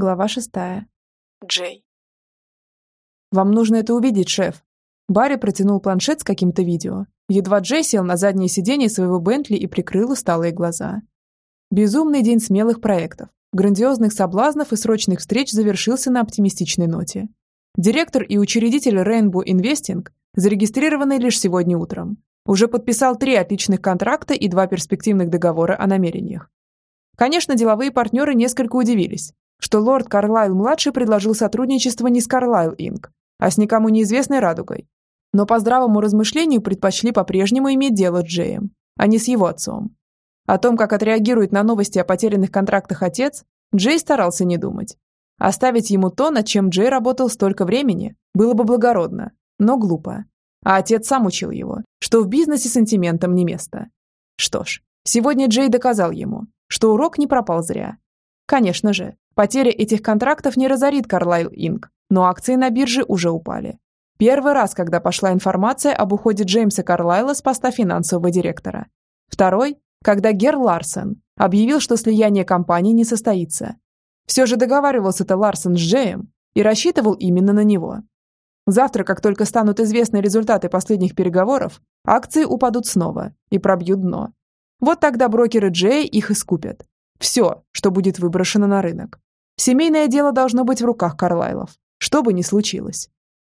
Глава шестая. Джей. «Вам нужно это увидеть, шеф». Барри протянул планшет с каким-то видео. Едва Джей сел на заднее сиденье своего Бентли и прикрыл усталые глаза. Безумный день смелых проектов, грандиозных соблазнов и срочных встреч завершился на оптимистичной ноте. Директор и учредитель Rainbow Investing, зарегистрированный лишь сегодня утром, уже подписал три отличных контракта и два перспективных договора о намерениях. Конечно, деловые партнеры несколько удивились, что лорд Карлайл-младший предложил сотрудничество не с Карлайл Инк, а с никому неизвестной радугой. Но по здравому размышлению предпочли по-прежнему иметь дело с Джеем, а не с его отцом. О том, как отреагирует на новости о потерянных контрактах отец, Джей старался не думать. Оставить ему то, над чем Джей работал столько времени, было бы благородно, но глупо. А отец сам учил его, что в бизнесе сантиментам не место. Что ж, сегодня Джей доказал ему, что урок не пропал зря. Конечно же, Потеря этих контрактов не разорит Carlyle Inc., но акции на бирже уже упали. Первый раз, когда пошла информация об уходе Джеймса Карлайла с поста финансового директора. Второй, когда Гер Ларсен объявил, что слияние компаний не состоится. Все же договаривался-то Ларсен с Джеем и рассчитывал именно на него. Завтра, как только станут известны результаты последних переговоров, акции упадут снова и пробьют дно. Вот тогда брокеры Джея их искупят. Все, что будет выброшено на рынок. Семейное дело должно быть в руках Карлайлов, что бы ни случилось.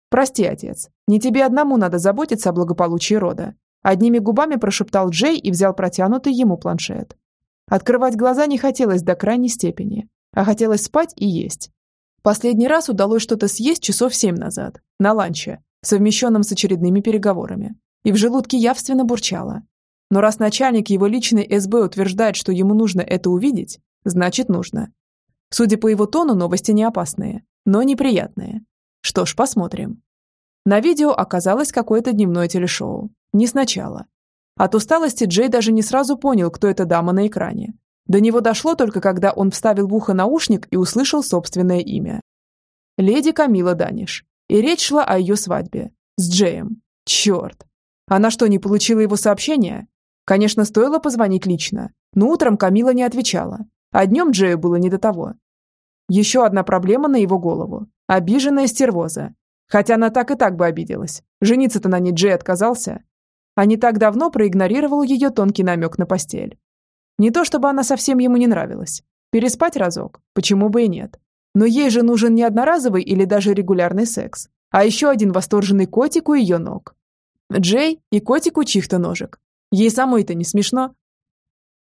Прости, отец, не тебе одному надо заботиться о благополучии рода. Одними губами прошептал Джей и взял протянутый ему планшет. Открывать глаза не хотелось до крайней степени, а хотелось спать и есть. Последний раз удалось что-то съесть часов семь назад, на ланче, совмещенном с очередными переговорами. И в желудке явственно бурчало. Но раз начальник его личной СБ утверждает, что ему нужно это увидеть, значит нужно. Судя по его тону, новости не опасные, но неприятные. Что ж, посмотрим. На видео оказалось какое-то дневное телешоу. Не сначала. От усталости Джей даже не сразу понял, кто эта дама на экране. До него дошло только, когда он вставил в ухо наушник и услышал собственное имя. Леди Камила Даниш. И речь шла о ее свадьбе. С Джеем. Черт. Она что, не получила его сообщение? Конечно, стоило позвонить лично, но утром Камила не отвечала, а днем Джею было не до того. Еще одна проблема на его голову. Обиженная стервоза. Хотя она так и так бы обиделась. Жениться-то на ней Джей отказался. А не так давно проигнорировал ее тонкий намек на постель. Не то чтобы она совсем ему не нравилась. Переспать разок, почему бы и нет. Но ей же нужен не одноразовый или даже регулярный секс, а еще один восторженный котик у ее ног. Джей и котик у чьих-то ножек. Ей самой-то не смешно.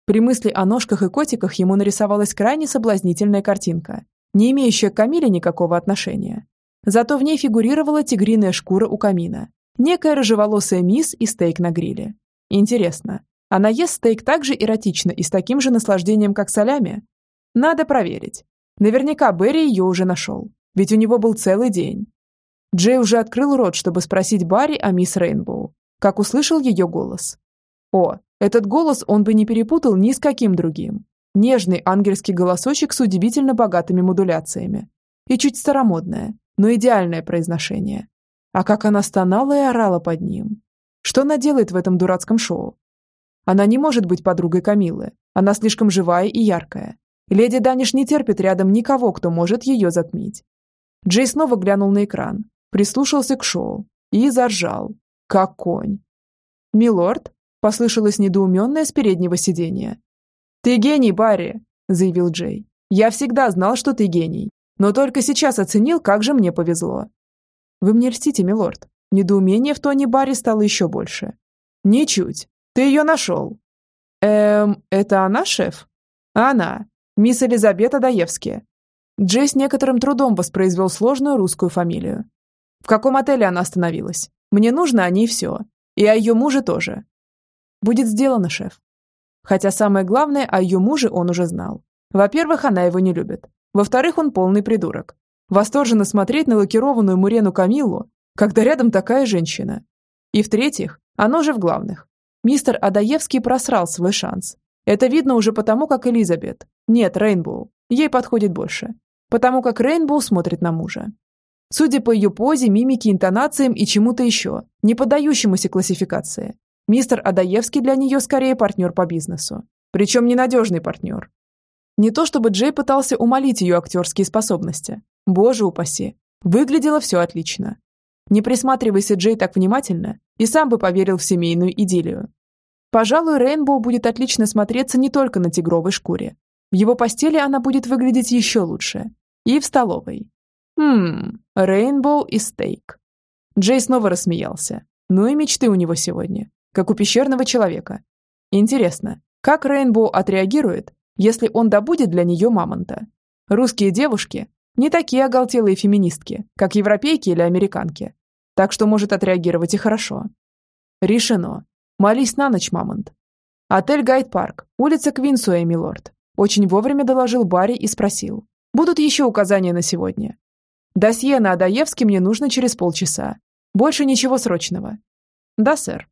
При мысли о ножках и котиках ему нарисовалась крайне соблазнительная картинка, не имеющая к Камиле никакого отношения. Зато в ней фигурировала тигриная шкура у камина, некая рыжеволосая мисс и стейк на гриле. Интересно, она ест стейк так же эротично и с таким же наслаждением, как солями? Надо проверить. Наверняка Берри ее уже нашел, ведь у него был целый день. Джей уже открыл рот, чтобы спросить Барри о мисс Рейнбоу, как услышал ее голос. О, этот голос он бы не перепутал ни с каким другим. Нежный ангельский голосочек с удивительно богатыми модуляциями. И чуть старомодное, но идеальное произношение. А как она стонала и орала под ним. Что она делает в этом дурацком шоу? Она не может быть подругой Камилы. Она слишком живая и яркая. Леди Даниш не терпит рядом никого, кто может ее затмить. Джей снова глянул на экран, прислушался к шоу и заржал, как конь. «Милорд?» Послышалось недоуменное с переднего сидения. «Ты гений, Барри!» – заявил Джей. «Я всегда знал, что ты гений, но только сейчас оценил, как же мне повезло». «Вы мне льстите, милорд». Недоумение в тоне Барри стало еще больше. «Ничуть. Ты ее нашел». «Эм, это она, шеф?» «Она. Мисс Элизабета Даевски». Джей с некоторым трудом воспроизвел сложную русскую фамилию. «В каком отеле она остановилась? Мне нужно о ней все. И о ее муже тоже. Будет сделано, шеф. Хотя самое главное, о ее муже он уже знал. Во-первых, она его не любит. Во-вторых, он полный придурок. Восторженно смотреть на лакированную Мурену Камиллу, когда рядом такая женщина. И в-третьих, оно же в главных. Мистер Адаевский просрал свой шанс. Это видно уже потому, как Элизабет. Нет, Рейнбоу. Ей подходит больше. Потому как Рейнбоу смотрит на мужа. Судя по ее позе, мимике, интонациям и чему-то еще, не поддающемуся классификации, Мистер Адаевский для нее скорее партнер по бизнесу. Причем ненадежный партнер. Не то чтобы Джей пытался умолить ее актерские способности. Боже упаси. Выглядело все отлично. Не присматривайся Джей так внимательно, и сам бы поверил в семейную идиллию. Пожалуй, Рейнбоу будет отлично смотреться не только на тигровой шкуре. В его постели она будет выглядеть еще лучше. И в столовой. Хм, Рейнбоу и стейк. Джей снова рассмеялся. Ну и мечты у него сегодня, как у пещерного человека. Интересно, как Рейнбоу отреагирует, если он добудет для нее мамонта? Русские девушки не такие оголтелые феминистки, как европейки или американки. Так что может отреагировать и хорошо. Решено. Молись на ночь, мамонт. Отель Гайд-парк, улица Квинсуэй, милорд. Очень вовремя доложил Барри и спросил. Будут еще указания на сегодня. Досье на Адаевске мне нужно через полчаса. Больше ничего срочного. Да, сэр.